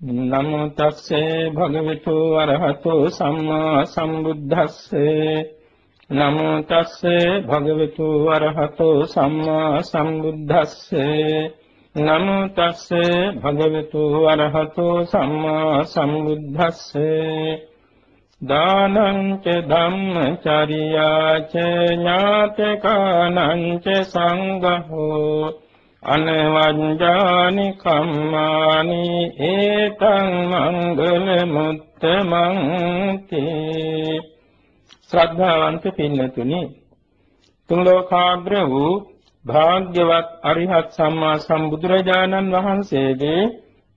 නමෝ තස්සේ භගවතු අරහතෝ සම්මා සම්බුද්දස්සේ නමෝ තස්සේ භගවතු අරහතෝ සම්මා සම්බුද්දස්සේ නමෝ තස්සේ භගවතු අරහතෝ සම්මා සම්බුද්දස්සේ දානං ච ධම්මචර්යා ච ඥාතකානං ච සංඝෝ අනවඤ්ඤානි කම්මානි ඒතං මංගල මුත්තමං තේ ශ්‍රද්ධාවන්ත පින්නතුනි තුන් ලෝකාග්‍ර වූ භාග්‍යවත් අරිහත් සම්මා සම්බුදුරජාණන් වහන්සේගේ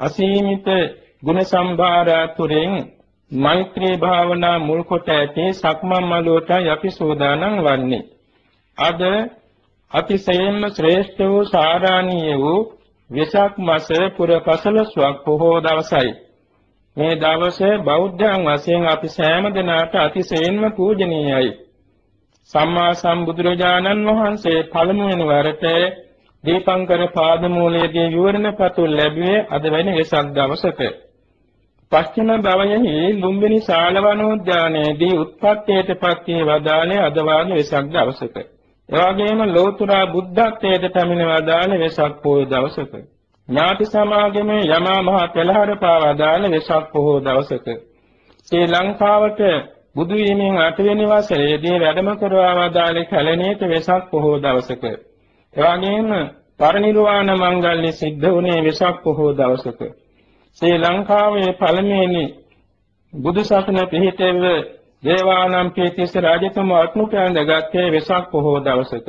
අසීමිත ගුණ සම්භාරාතුරෙන් මෛත්‍රී භාවනා මුල් කොට ඇති සක්මන් මළුවට අපි සෝදානම් වන්නේ. අද අතිශයින්ම ශ්‍රේෂ්ඨ වූ සාරාණීය වූ වෙසක් මාස පුර පසළොස්වක් පොහෝ දවසයි. මේ දවසේ බෞද්ධයන් වශයෙන් අපි සෑම දිනකට අතිශයින්ම පූජනීයයි. සම්මා සම්බුදුරජාණන් වහන්සේ පළමුවෙන වරට දීපංකර පාදමූලයේදී විවරණ පතුල් ලැබුවේ අද වැනි වෙසක් දවසක. පස්චිම භවයෙහි ලුම්බිනි ශාලවනෝද්‍යානයේදී උත්පත්තියට පත් වදාළේ අද වාගේ වෙසක් දවසක. එවාගෙම ලෝතුරා බුද්ධත්වයට පැමිණ වදාළ වෙසක් පොහොය දවසක. ඥාති සමාගමේ යමා මහ පෙළහර පාවදාළ වෙසක් පොහොය දවසක. ශ්‍රී ලංකාවට බුදු වීමෙන් අටවෙනි වසරේදී වැඩම කරවා වදාළ කැලණියට වෙසක් පොහොය දවසක. එවාගෙම පරිනිර්වාණ මංගල්‍ය සිද්ධ වුණේ වෙසක් පොහොය දවසක. ශ්‍රී ලංකාවේ පළමුවෙනි බුදු සසුන පිහිටෙව දේවානම්පිය තිස්ස රාජතුමා අත්මුඛයන්දගත්තේ වෙසක් පොහෝ දවසක.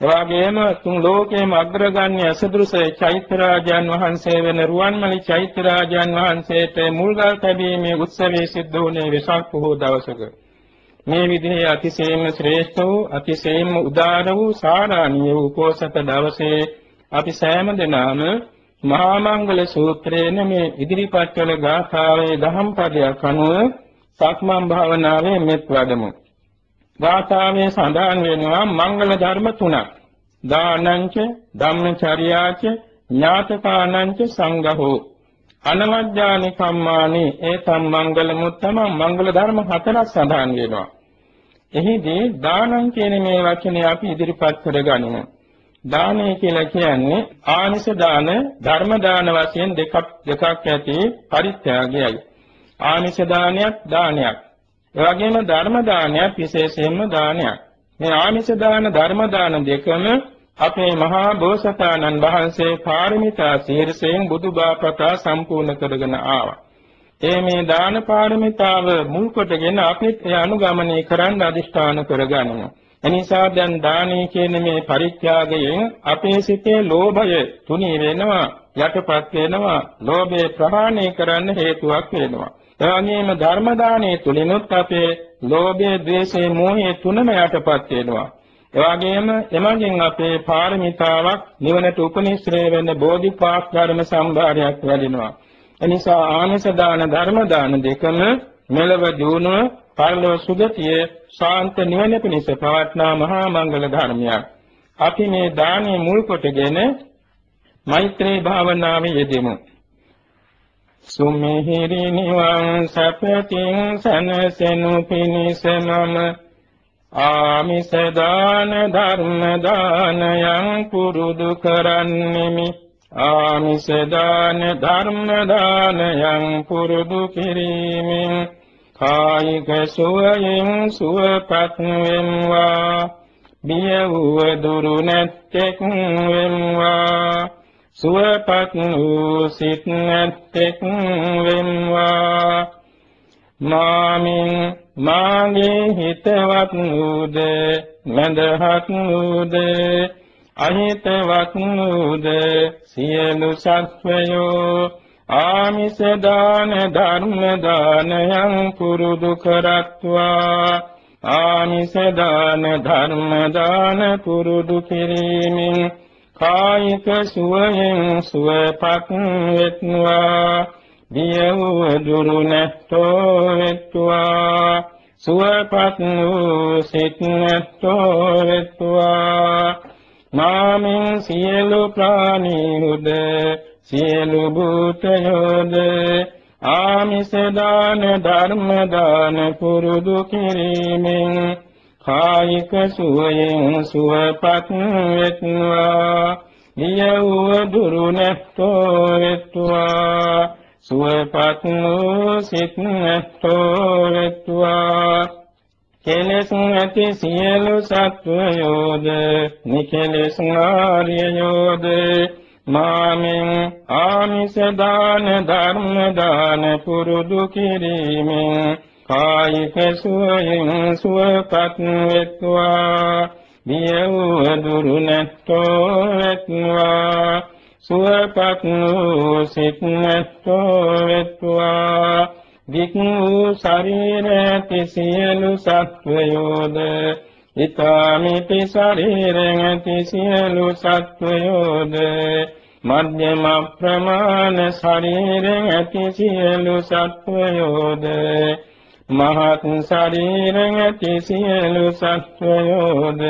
එවාගෙම තුන් ලෝකයේම අග්‍රගණ්‍ය අසදෘස චෛත්‍යරාජයන් වහන්සේ වෙන රුවන්මලි චෛත්‍යරාජයන් වහන්සේට මුල්ගල් තැබීමේ උත්සවයේ සිද්ධ වුණේ වෙසක් පොහෝ දවසක. මේ විදිහේ අතිශයින්ම ශ්‍රේෂ්ඨ වූ අතිශයින්ම උදාර වූ සාරාණීය වූ පෝසත දවසේ අපි සෑම දිනම මහා මංගල සූත්‍රයේන මේ ඉදිරිපත් කළ ගාථාවේ දහම් පදයක් අනුව සක්මන් භාවනාවේ මෙත් වඩමු. ගාථාවේ සඳහන් වෙනවා මංගල ධර්ම තුනක්. දානංච ධම්මචර්යාච ඥාතකානංච සංඝහෝ අනවජ්ජානි කම්මානි ඒතම් මංගල මුත්තම මංගල ධර්ම හතරක් සඳහන් වෙනවා. එහිදී දානං කියන මේ වචනේ අපි ඉදිරිපත් කරගනිමු. දානය කියලා කියන්නේ ආනිස දාන, ධර්ම දාන වශයෙන් දෙකක් දෙකක් ඇති පරිත්‍යාගයයි. ආමිෂ දානයක් දානයක්. ඒ වගේම ධර්ම දානයක් විශේෂයෙන්ම දානයක්. මේ ආමිෂ දාන ධර්ම දාන දෙකම අපේ මහා බෝසතාණන් වහන්සේ පාරමිතා ශීර්ෂයෙන් බුදුබාපතා සම්පූර්ණ කරගෙන ආවා. ඒ මේ දාන පාරමිතාව මුල් කොටගෙන අපිත් ඒ අනුගමනය කරන්න අදිෂ්ඨාන කරගනිමු. එනිසා දැන් දානී කියන මේ පරිත්‍යාගයෙන් අපේ සිතේ ලෝභය තුනී වෙනවා, යටපත් වෙනවා, ලෝභය ප්‍රහාණය කරන්න හේතුවක් වෙනවා. එවැගේම ධර්ම දානයේ තුලිනුත් අපේ ලෝභය, ද්වේෂය, මෝහය තුනම යටපත් වෙනවා. එවැගේම එමගින් අපේ පාරමිතාවක් නිවනට උපනිශ්‍රේ වෙන බෝධිපාක් ධර්ම සම්භාරයක් වැඩෙනවා. එනිසා ආමස දාන ධර්ම දාන දෙකම මෙලව දිනුව පරලොව සුගතිය ශාන්ත නිවන පිණිස පවත්නා මහා මංගල ධර්මයක්. අපි මේ දානයේ මුල් කොටගෙන මෛත්‍රී භාවනාවේ යෙදෙමු. සුමිහිරි නිවන් සපතින් සනසෙනු පිණිස මම ආමිස දාන ධර්ම දානයන් පුරුදු කරන්නෙමි. ආමිස දාන ධර්ම දානයන් පුරුදු කිරීමෙන් කායික සුවයෙන් සුවපත් වෙම්වා බිය වූ දුරු නැත්තෙක් වෙම්වා සුවපත් වූ සිත් නැත්තෙක් වෙම්වා. මාමින් මාගේ හිතවත් වූද මඳහත් වූද අහිතවත් වූද සියලු සත්වයෝ. ආමිස දාන ධර්ම දානයන් පුරුදු කරත්වා. ආමිස දාන ධර්ම දාන පුරුදු කිරීමෙන් කායික සුවයෙන් සුවපත් වෙත්වා. දිය වූ දුරු නැත්තෝ වෙත්වා. සුවපත් වූ සිත් නැත්තෝ වෙත්වා. නාමින් සියලු ප්‍රාණීහුද සියලු භූතයෝද ආමිස දාන ධර්ම දාන පුරුදු කිරීමෙන් කායික සුවයෙන් සුවපත් වෙත්වා. නියවුව දුරු නැත්තෝ වෙත්වා. සුවපත් වූ සිත් නැත්තෝ වෙත්වා. කෙලෙස් නැති සියලු සත්වයෝද නිකලෙස් ආර්යයෝද මාමින් ආමිස දාන ධර්ම දාන පුරුදු කිරීමෙන් කායික සුවයෙන් සුවපත් වෙත්වා. බියවුව දුරු නැත්තෝ වෙත්වා. සුවපත් වූ සිත් නැත්තෝ වෙත්වා. වික් වූ ශරීර ඇති සියලු සත්වයෝද? ඊතාමිති ශරීරෙන් ඇති සියලු සත්වයෝද? මධ්‍යම ප්‍රමාණ ශරීරෙන් ඇති සියලු සත්වයෝද? මහත් ශරීරෙන් ඇති සියලු සත්වයෝද?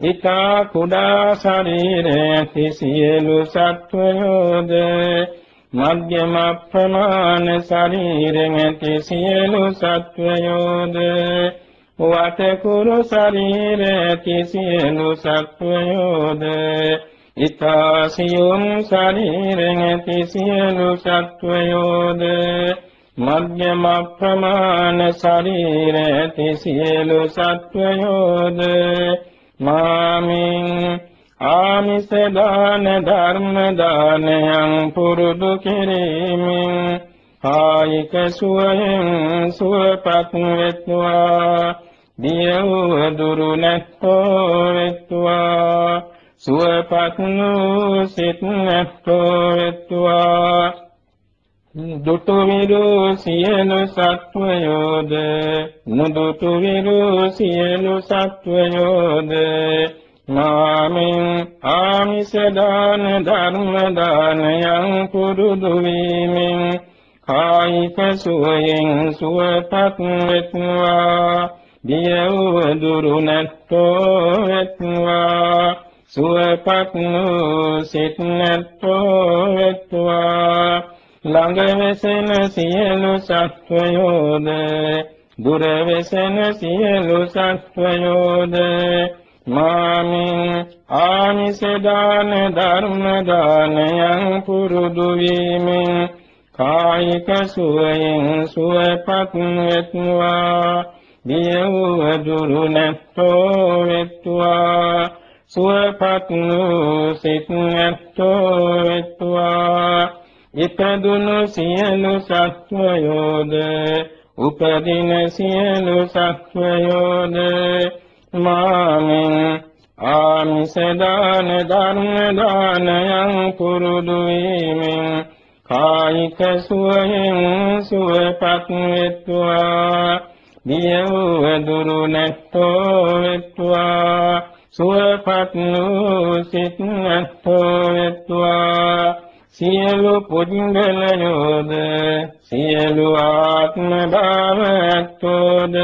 ඊතා කුඩා ශරීරයෙන් ඇති සියලු සත්වයෝද? මධ්‍යම ප්‍රමාණ ශරීරෙන් ඇති සියලු සත්වයෝද? වතකුරු ශරීරය ඇති සියලු සත්වයෝද? ඊතාසියුම් ශරීරෙන් ඇති සියලු සත්වයෝද? මධ්‍යම ප්‍රමාණ ශරීරය ඇති සියලු සත්වයෝද මාමින් ආමිස දාන ධර්ම දානයන් පුරුදු කිරීමෙන් කායික සුවයෙන් සුවපත් වෙත්වා දියව දුරු නැත්තෝ වෙත්වා සුවපත් වූ සිත් නැත්තෝ වෙත්වා. දුටු විරු සියලු සත්වයෝද? නුදුටු විරු සියලු සත්වයෝද? මාමින් ආමිස දාන ධර්ම දානයන් පුරුදු වීමෙන් කායික සුවයෙන් සුවපත් වෙත්වා. දියව දුරු නැත්තෝ වෙත්වා. සුවපත් වූ සිත් නැත්තෝ වෙත්වා. ළඟ වෙසෙන සියලු සත්වයෝද? දුර වෙසෙන සියලු සත්වයෝද? මාමින් ආනිස දාන ධර්ම දානයන් පුරුදු වීමෙන් කායික සුවයෙන් සුවපත් වෙත්වා. දියව දුරු නැත්තෝ වෙත්වා. සුවපත් වූ සිත් නැත්තෝ වෙත්වා. ඉපදුණු සියලු සත්වයෝද උපදින සියලු සත්වයෝද මාමින් ආමිස දාන ධර්ම දානයන් පුරුදු වීමෙන් කායික සුවයෙන් සුවපත් වෙත්වා. දියව දුරු නැත්තෝ වෙත්වා. සුවපත් වූ සිත් නැත්තෝ වෙත්වා. සියලු පුද්ගලයෝද සියලු ආත්ම භාවයෝද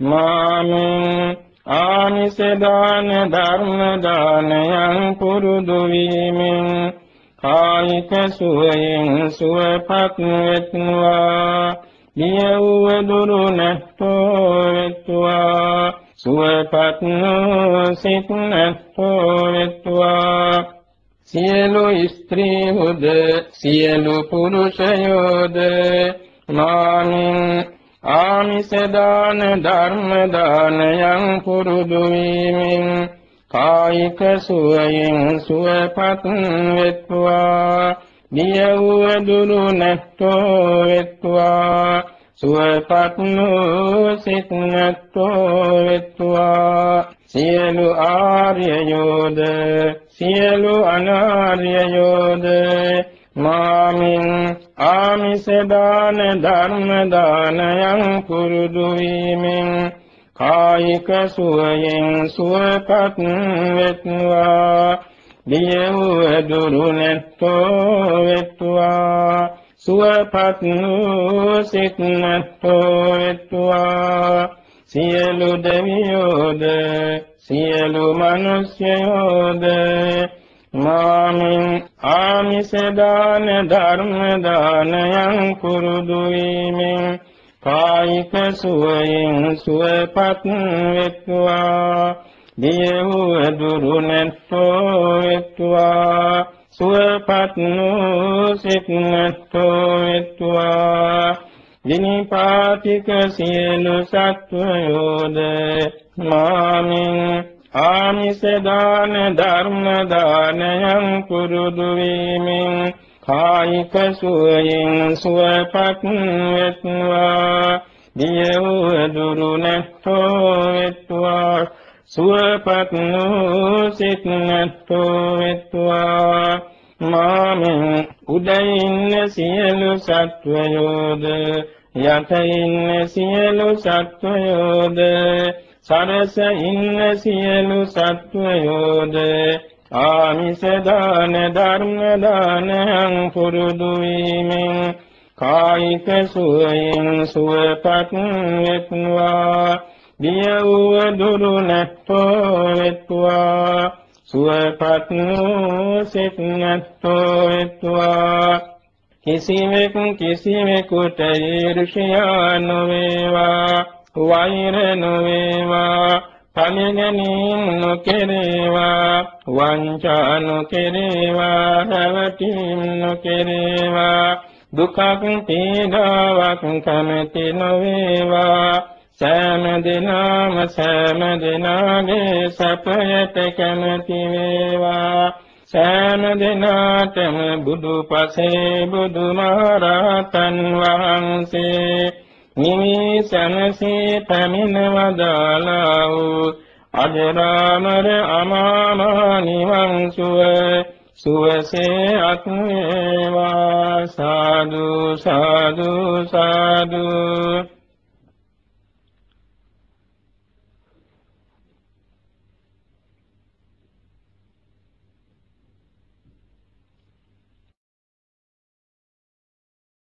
මාමින් ආනිස දාන ධර්ම දානයන් පුරුදු වීමෙන් කායික සුවයෙන් සුවපත් වෙත්වා නියුව දුරු නැත්තෝ වෙත්වා සුවපත් සිත් නැත්තෝ වෙත්වා. සියලු ස්ත්‍රීහුද සියලු පුරුෂයෝද මාමින් ආමිස දාන ධර්ම දානයන් පුරුදු වීමෙන් කායික සුවයෙන් සුවපත් වෙත්වා නියුව දුරු නැත්තෝ වෙත්වා. සුවපත් සිත නැත්තෝ වෙත්වා. සියලු ආර්යයෝද සියලු අනාර්යයෝද මාමින් ආමිස දාන ධර්ම දානයන් පුරුදු වීමෙන් කායික සුවයෙන් සුවපත් වෙත්වා. දියව දුරු නැත්තෝ වෙත්වා. සුවපත් සිත් නැත්තෝ වෙත්වා සියලු දෙවියෝද සියලු මිනිස්යෝද මාමින් ආමිස දාන ධර්ම දානයන් පුරුදු වීමෙන් කායික සුවයෙන් සුවපත් වෙත්වා. දියවූ දුරු නැත්තෝ වෙත්වා. සුවපත් වූ සිත් නැත්තෝ වෙත්වා. විනිපාතික සියලු සත්වයෝද මාමින් ආමිස දාන ධර්ම දානයන් පුරුදු වීමෙන් කායික සුවයෙන් සුවපත් වෙත්වා. දියවූ දුරු නැත්තෝ වෙත්වා. සුවපත් වූ සිත් නැත්තෝ වෙත්වා. මාමින් උදයින්න සියලු සත්වයෝද යටින්න සියලු සත්වයෝද සරස ඉන්න සියලු සත්වයෝද ආමිස දාන ධර්ම දානං පුරුදු වීමෙන් කායික සුවයෙන් සුවපත් වෙත්වා. දිය වූ දුරු නැත්තෝ වෙත්වා සුවපත් වූ සිත් නැත්තෝ වෙත්වා කිසිවෙක් කිසිවෙකුට ඊර්ෂ්‍යා නොවේවා. වෛර නොවේවා. පණගැනීම් නොකෙරේවා. වංචා නොකෙරේවා. හැවටීම් නොකෙරේවා. දුකක් පීඩාවක් කැමති නොවේවා. සෑම දිනම සෑම දිනාගේ සපයට කැමති වේවා. සෑම දිනාටම බුදු පසේ බුදු මහරහතන් වහන්සේ නිමි සනසේ පැමිණවදාලා වූ අජරාමර අමාමහ නිවන් සුව සුවසේ අත්වේවා සාදු සාදු සාදු.